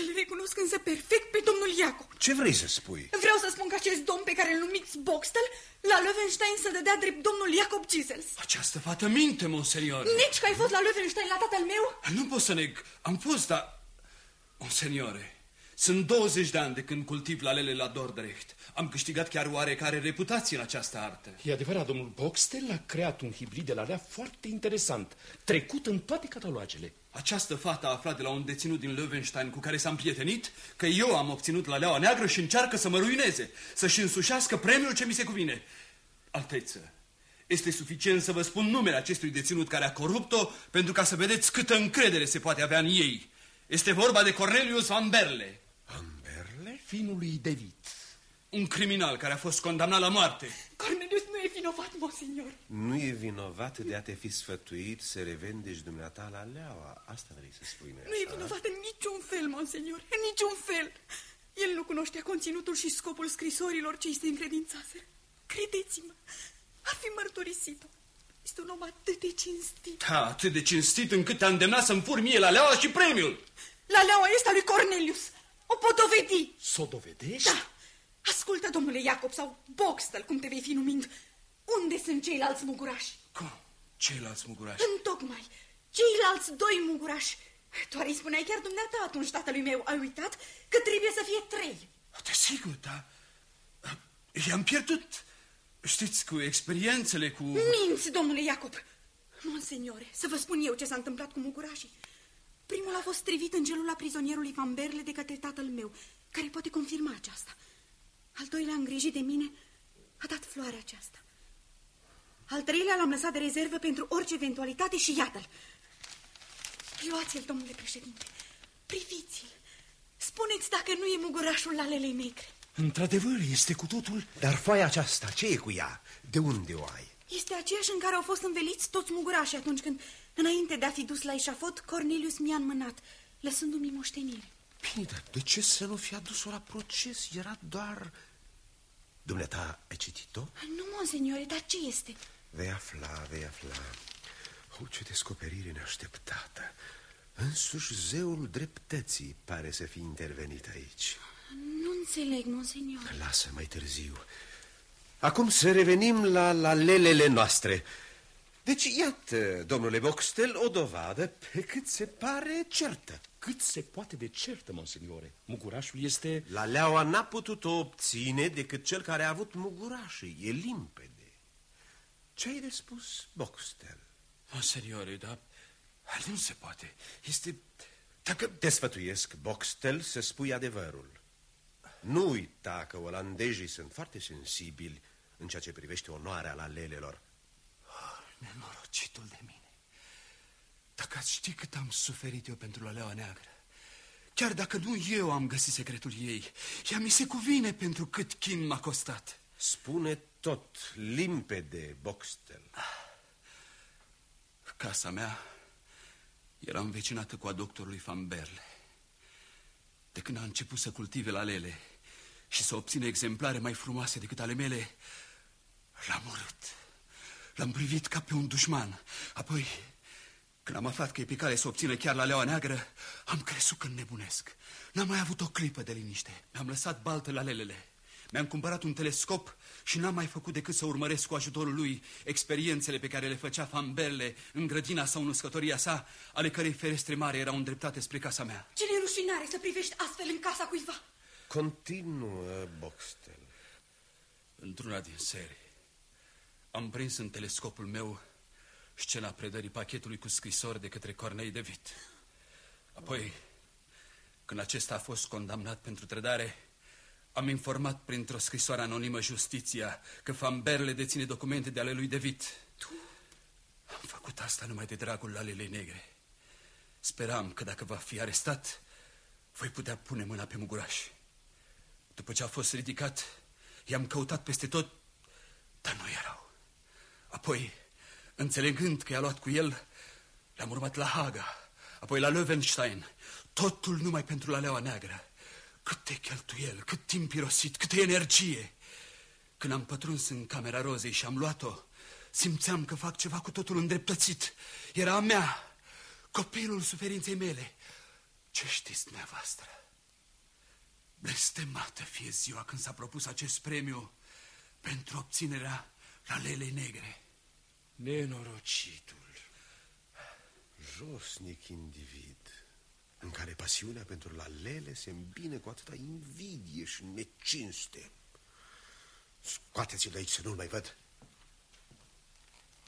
Îl recunosc însă perfect pe domnul Iacob. Ce vrei să spui? Vreau să spun că acest domn pe care îl numiți Boxtel, la Löwenstein să dădea drept domnul Iacob Gisels. Această fată minte, monseniore. Nici că ai fost la Löwenstein la tatăl meu? Nu pot să neg. Am fost, dar... Monseniore, sunt 20 de ani de când cultiv lalele la Dordrecht. Am câștigat chiar oarecare reputație în această artă. E adevărat, domnul Boxtel a creat un hibrid de lalea foarte interesant, trecut în toate catalogele. Această fată a aflat de la un deținut din Löwenstein cu care s-a împrietenit că eu am obținut la leaua neagră și încearcă să mă ruineze, să-și însușească premiul ce mi se cuvine. Alteță, este suficient să vă spun numele acestui deținut care a corupt-o pentru ca să vedeți câtă încredere se poate avea în ei. Este vorba de Cornelius Van Berle. Van Berle? Finul lui David. Un criminal care a fost condamnat la moarte. Cornelius nu e vinovat, monsenior. Nu e vinovat de a te fi sfătuit să revendești dumneata la leaua. Asta vrei să spui, Nu e vinovat în niciun fel, monsenior, în niciun fel. El nu cunoștea conținutul și scopul scrisorilor ce îi se încredințaseră. Credeți-mă, ar fi mărturisit-o. Este un om atât de cinstit. Da, atât de cinstit încât te-a îndemnat să-mi fur mie la leaua și premiul. La leaua este a lui Cornelius. O pot dovedi. S-o dovedești? Da. Ascultă, domnule Iacob, sau Boxtel, cum te vei fi numind. Unde sunt ceilalți mugurași? Cum? Ceilalți mugurași? Întocmai. Ceilalți doi mugurași. Tu îi spuneai chiar dumneata atunci tatălui meu. Ai uitat că trebuie să fie trei. Desigur, da. I-am pierdut. Știți, cu experiențele, cu... Minți, domnule Iacob. Monseniore, să vă spun eu ce s-a întâmplat cu mugurașii. Primul a fost strivit în gelul la prizonierului Van Berle de către tatăl meu, care poate confirma aceasta. Al doilea, îngrijit de mine, a dat floarea aceasta. Al treilea l-am lăsat de rezervă pentru orice eventualitate și iată-l. Luați-l, domnule președinte. Priviți-l. Spuneți dacă nu e mugurașul lalelei negre. Într-adevăr, este cu totul... Dar foaia aceasta, ce e cu ea? De unde o ai? Este aceeași în care au fost înveliți toți mugurașii atunci când, înainte de a fi dus la eșafot, Cornelius mi-a înmânat, lăsându-mi moștenire. Bine, dar de ce să nu fi adus-o la proces? Era doar... Dumneata ai citit-o? Nu, monseniore, dar ce este? Vei afla, vei afla. O, ce descoperire neașteptată. Însuși zeul dreptății pare să fi intervenit aici. Nu înțeleg, monseniore. Lasă mai târziu. Acum să revenim la, la lelele noastre. Deci, iată, domnule Boxtel, o dovadă pe cât se pare certă. Cât se poate de certă, monseniore. Mugurașul este... La leaua n-a putut-o obține decât cel care a avut mugurașii. E limpede. Ce ai de spus, Boxtel? Monseniore, dar nu se poate. Este... Dacă te sfătuiesc, Boxtel, să spui adevărul. Nu uita că olandezii sunt foarte sensibili în ceea ce privește onoarea la lelelor. Nenorocitul de mine. Dacă ați ști cât am suferit eu pentru la leaua neagră, chiar dacă nu eu am găsit secretul ei, ea mi se cuvine pentru cât chin m-a costat. Spune tot, limpede, Boxtel. Casa mea era învecinată cu a doctorului Van Berle. De când a început să cultive la lele și să obține exemplare mai frumoase decât ale mele, l-am urât. L-am privit ca pe un dușman. Apoi, când am aflat că e pe cale să obțină chiar la leaua neagră, am crezut că nebunesc. N-am mai avut o clipă de liniște. Mi-am lăsat baltă la lelele. Mi-am cumpărat un telescop și n-am mai făcut decât să urmăresc cu ajutorul lui experiențele pe care le făcea Famberle în grădina sau în uscătoria sa, ale cărei ferestre mari erau îndreptate spre casa mea. Ce rușinare să privești astfel în casa cuiva! Continuă, Boxtel. Într-una din serii, am prins în telescopul meu scena predării pachetului cu scrisori de către Cornei de Vit. Apoi, când acesta a fost condamnat pentru trădare, am informat printr-o scrisoare anonimă justiția că Famberle deține documente de ale lui David. Tu? Am făcut asta numai de dragul lalelei negre. Speram că dacă va fi arestat, voi putea pune mâna pe muguraș. După ce a fost ridicat, i-am căutat peste tot, dar nu erau. Apoi, înțelegând că i-a luat cu el, l-am urmat la Haga, apoi la Löwenstein, totul numai pentru la leaua neagră. Câte cheltuiel, cât timp irosit, câtă energie! Când am pătruns în camera rozei și am luat-o, simțeam că fac ceva cu totul îndreptățit. Era a mea, copilul suferinței mele. Ce știți dumneavoastră? Blestemată fie ziua când s-a propus acest premiu pentru obținerea lalelei negre. Nenorocitul. Josnic individ în care pasiunea pentru la lele se îmbine cu atâta invidie și necinste. Scoateți-l de aici să nu-l mai văd.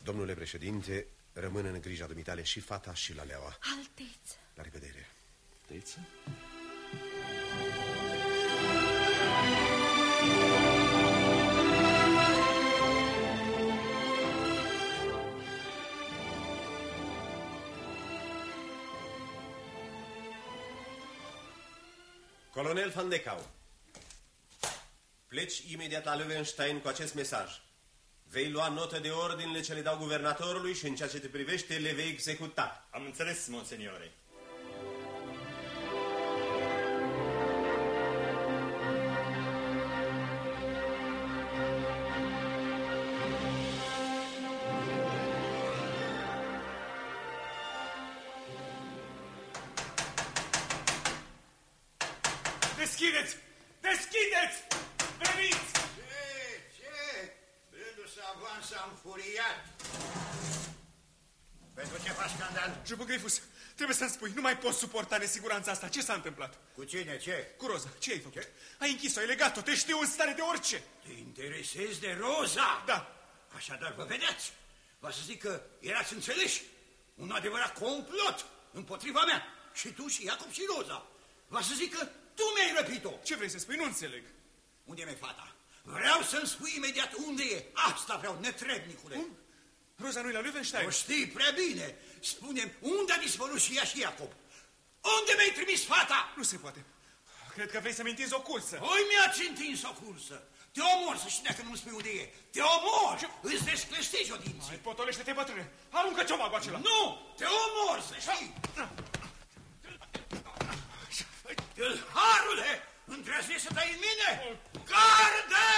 Domnule președinte, rămân în grija dumitale și fata și la leaua. Alteță. La revedere. Alteță? Colonel Van de Cau, pleci imediat la Löwenstein cu acest mesaj. Vei lua notă de ordinele ce le dau guvernatorului și în ceea ce te privește le vei executa. Am înțeles, monseniore. Trebuie să-mi spui, nu mai pot suporta nesiguranța asta. Ce s-a întâmplat? Cu cine? Ce? Cu Roza. Ce ai făcut? Ce? Ai închis-o, ai legat-o, te știu în stare de orice. Te interesezi de Roza? Da. Așadar, vă vedeți? Vă să zic că erați înțeleși. Un adevărat complot împotriva mea. Și tu și Iacob și Roza. Vă să zic că tu mi-ai răpit-o. Ce vrei să spui? Nu înțeleg. Unde mi fata? Vreau să-mi spui imediat unde e. Asta vreau, netrebnicule. Cum? Roza nu-i la Löwenstein? O știi prea bine. spune unde a dispărut și ea și Iacob. Unde mi-ai trimis fata? Nu se poate. Cred că vrei să-mi întinzi o cursă. Oi mi-ați întins o cursă. Te omor să știi dacă nu-mi spui unde e. Te omor! Ce? Îți descleștegi o dinții. Mai potolește-te, bătrâne. Aruncă ciomagul acela. Nu! Te omor să știi! Tâlharule! îndrăznești să dai în mine? Garde!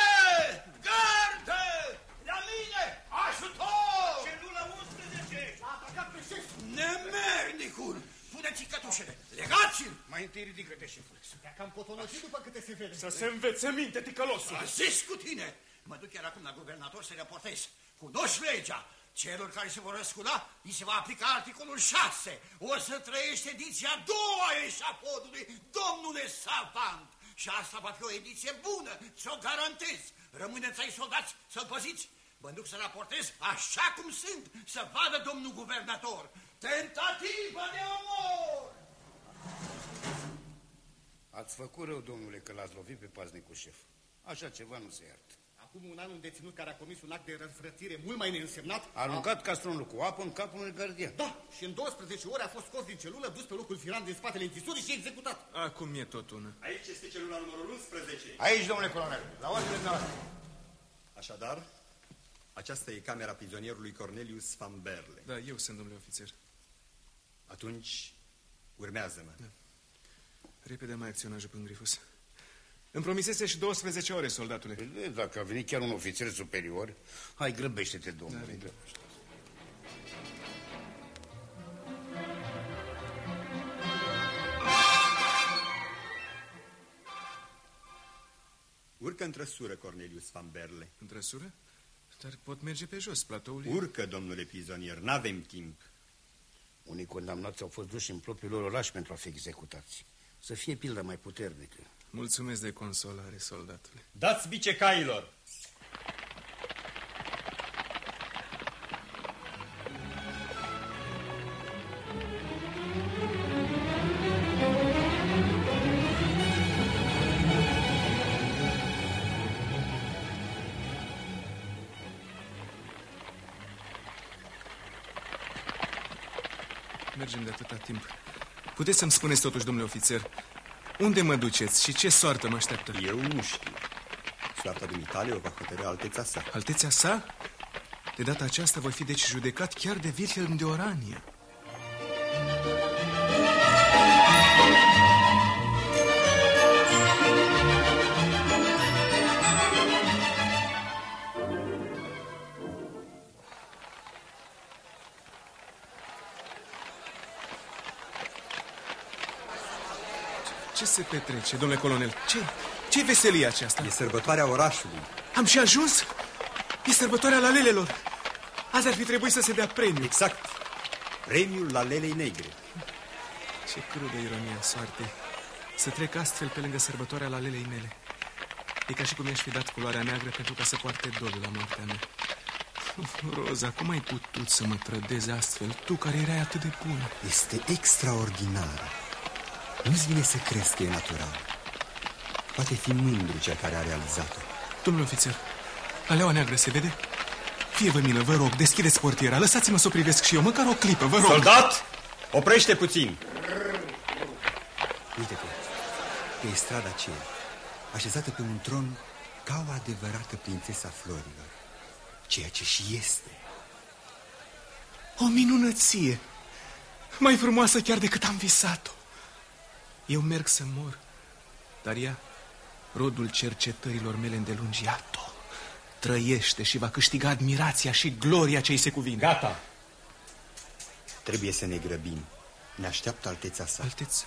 Garde! La mine! Ajutor! Celula 11! L-a atacat pe șef! Nemernicul! Puneți-i cătușele! Legați-l! Mai întâi ridică-te, șefule. Suntem cam potonosit după câte se vede. Să se învețe minte, ticălosul. A zis cu tine! Mă duc chiar acum la guvernator să raportez. Cunoști legea. Celor care se vor răscula, îi se va aplica articolul 6. O să trăiești ediția a doua a eșafodului, domnule savant. Și asta va fi o ediție bună, ți-o garantez. Rămâneți ai soldați să-l păziți. Mă duc să raportez așa cum sunt, să vadă domnul guvernator. Tentativă de omor! Ați făcut rău, domnule, că l-ați lovit pe paznicul șef. Așa ceva nu se iartă. Acum un an un deținut care a comis un act de răzvrătire mult mai neînsemnat... A aruncat castronul cu apă în capul unui gardian. Da, și în 12 ore a fost scos din celulă, dus pe locul firan din spatele închisorii și executat. Acum e tot una. Aici este celula numărul 11. Aici, domnule colonel, la ordine noastre. Așadar, aceasta e camera prizonierului Cornelius van Berle. Da, eu sunt, domnule ofițer. Atunci, urmează-mă. Da. Repede mai acționajul pe Grifus. Îmi promisese și 12 ore, soldatule. Păi, dacă a venit chiar un ofițer superior, hai, grăbește-te, domnule. Da, grăbește. Urcă în trăsură, Cornelius van Berle. În trăsură? Dar pot merge pe jos, platoul Urcă, domnule prizonier, n-avem timp. Unii condamnați au fost duși în propriul lor oraș pentru a fi executați. Să fie pildă mai puternică. Mulțumesc de consolare, soldatule. Dați bice cailor! Mergem de atâta timp. Puteți să-mi spuneți totuși, domnule ofițer, unde mă duceți și ce soartă mă așteaptă? Eu nu știu. Soarta din Italia o va hotărâ alteța sa. Alteța sa? De data aceasta voi fi deci judecat chiar de Wilhelm de Orania. Ce se petrece, domnule colonel? Ce, ce veselie aceasta? E sărbătoarea orașului. Am și ajuns? E sărbătoarea la lelelor. Azi ar fi trebuit să se dea premiu. Exact. Premiul la lelei negre. Ce crudă ironia soartei. Să trec astfel pe lângă sărbătoarea la lelei mele. E ca și cum i-aș fi dat culoarea neagră pentru ca să poarte dolul la moartea mea. Roza, cum ai putut să mă trădezi astfel, tu care erai atât de bună? Este extraordinar. Nu-ți vine să crezi că e natural. Poate fi mândru cel care a realizat-o. Domnule ofițer, aleaua neagră se vede? Fie vă milă, vă rog, deschideți portiera, lăsați-mă să o privesc și eu, măcar o clipă, vă rog. Soldat, oprește puțin. Uite-te, pe strada aceea, așezată pe un tron ca o adevărată prințesa florilor, ceea ce și este. O minunăție, mai frumoasă chiar decât am visat-o. Eu merg să mor, dar ea, rodul cercetărilor mele îndelungi, iată trăiește și va câștiga admirația și gloria ce-i se cuvine. Gata! Trebuie să ne grăbim. Ne așteaptă alteța sa. Alteță?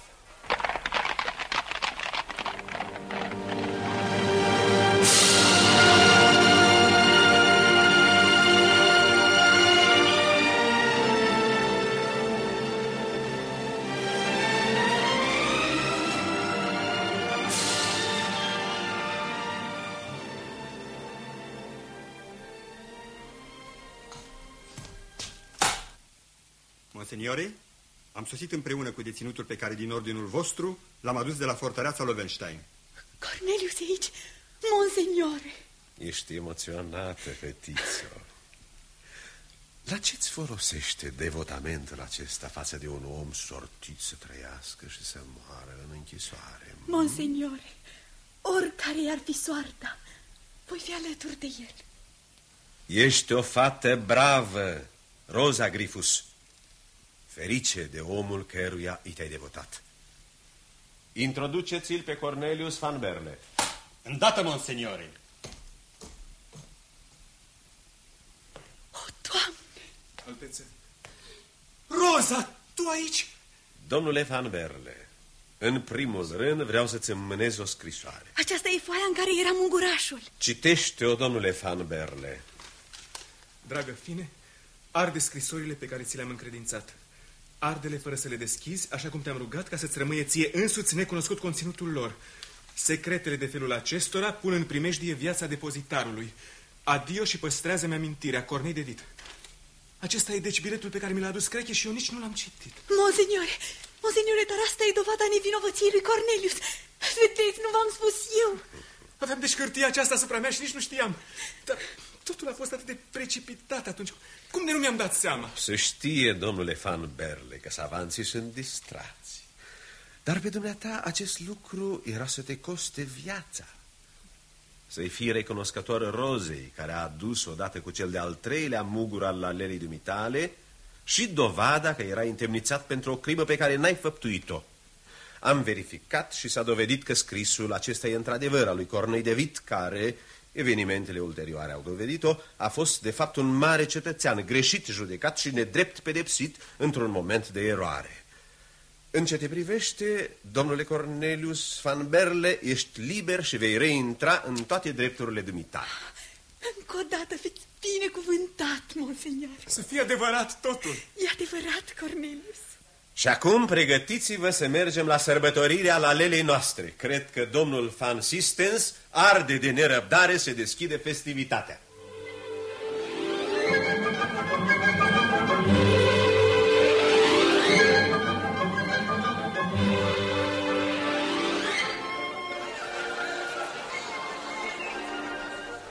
Monseniore, am sosit împreună cu deținutul pe care din ordinul vostru l-am adus de la fortăreața Lovenstein. Cornelius aici, monseniore. Ești emoționată, fetiță. La ce-ți folosește devotamentul acesta față de un om sortit să trăiască și să moară în închisoare? Monseniore, oricare ar fi soarta, voi fi alături de el. Ești o fată bravă, Rosa Grifus. Ferice de omul căruia i te-ai devotat. Introduceți-l pe Cornelius van Berle. Îndată, monseniore. O, Doamne! Altețe. Roza, tu aici? Domnule van Berle, în primul rând vreau să-ți înmânez o scrisoare. Aceasta e foaia în care era mungurașul. Citește-o, domnule van Berle. Dragă fine, arde scrisorile pe care ți le-am încredințat. Ardele fără să le deschizi, așa cum te-am rugat, ca să-ți rămâie ție însuți necunoscut conținutul lor. Secretele de felul acestora pun în primejdie viața depozitarului. Adio și păstrează-mi amintirea, Cornei de Vit. Acesta e deci biletul pe care mi l-a adus Creche și eu nici nu l-am citit. Monseniore, monseniore, dar asta e dovada nevinovăției lui Cornelius. Vedeți, nu v-am spus eu. Aveam deci hârtia aceasta asupra mea și nici nu știam. Dar totul a fost atât de precipitat atunci. Cum de nu mi-am dat seama? Să știe, domnule Van Berle, că savanții sunt distrați. Dar pe dumneata acest lucru era să te coste viața. Să-i fie recunoscător rozei, care a adus odată cu cel de-al treilea mugur al lalelii dumitale și dovada că era indemnițat pentru o crimă pe care n-ai făptuit-o. Am verificat și s-a dovedit că scrisul acesta e într-adevăr al lui Cornei de Vit, care, evenimentele ulterioare au dovedit-o, a fost de fapt un mare cetățean, greșit judecat și nedrept pedepsit într-un moment de eroare. În ce te privește, domnule Cornelius van Berle, ești liber și vei reintra în toate drepturile dumitale. Încă o dată fiți binecuvântat, monsenior. Să fie adevărat totul. E adevărat, Cornelius. Și acum pregătiți-vă să mergem la sărbătorirea la lelei noastre. Cred că domnul Van Sistens arde de nerăbdare să deschide festivitatea.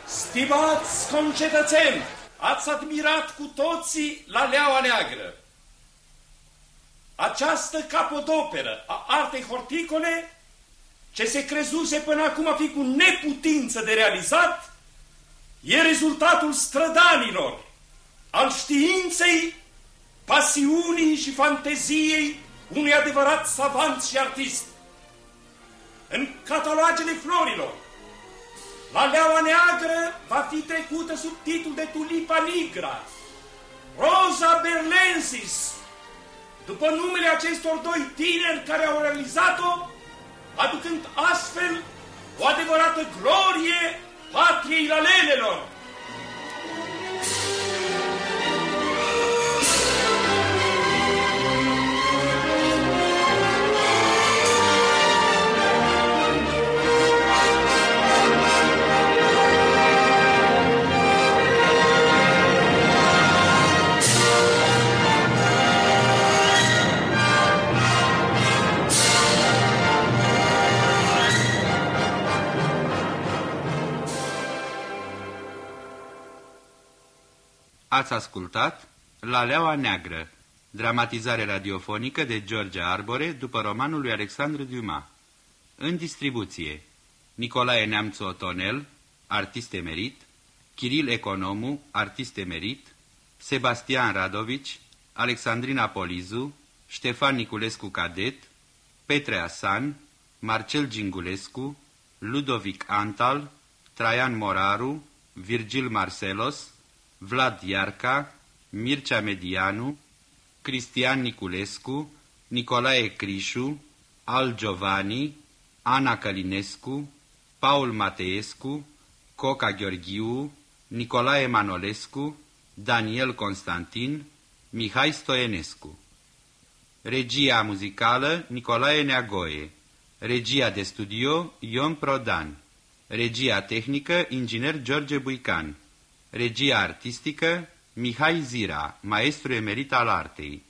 Stimați concetățeni, ați admirat cu toții la Leaua Neagră. Această capodoperă a artei horticole, ce se crezuse până acum a fi cu neputință de realizat, e rezultatul strădanilor, al științei, pasiunii și fanteziei unui adevărat savant și artist. În catalogele florilor, la leaua neagră va fi trecută sub titlul de tulipa nigra, Rosa Berlensis, după numele acestor doi tineri care au realizat-o, aducând astfel o adevărată glorie patriei lalelelor. Ați ascultat La Leaua Neagră, dramatizare radiofonică de George Arbore după romanul lui Alexandru Dumas. În distribuție Nicolae Neamțu Otonel, artist emerit, Chiril Economu, artist emerit, Sebastian Radovici, Alexandrina Polizu, Ștefan Niculescu Cadet, Petre Asan, Marcel Gingulescu, Ludovic Antal, Traian Moraru, Virgil Marcelos, Vlad Iarca, Mircea Medianu, Cristian Niculescu, Nicolae Crișu, Al Giovanni, Ana Călinescu, Paul Mateescu, Coca Gheorghiu, Nicolae Manolescu, Daniel Constantin, Mihai Stoenescu. Regia muzicală Nicolae Neagoe. Regia de studio Ion Prodan. Regia tehnică Inginer George Buican. Regia artistică Mihai Zira, maestru emerit al artei.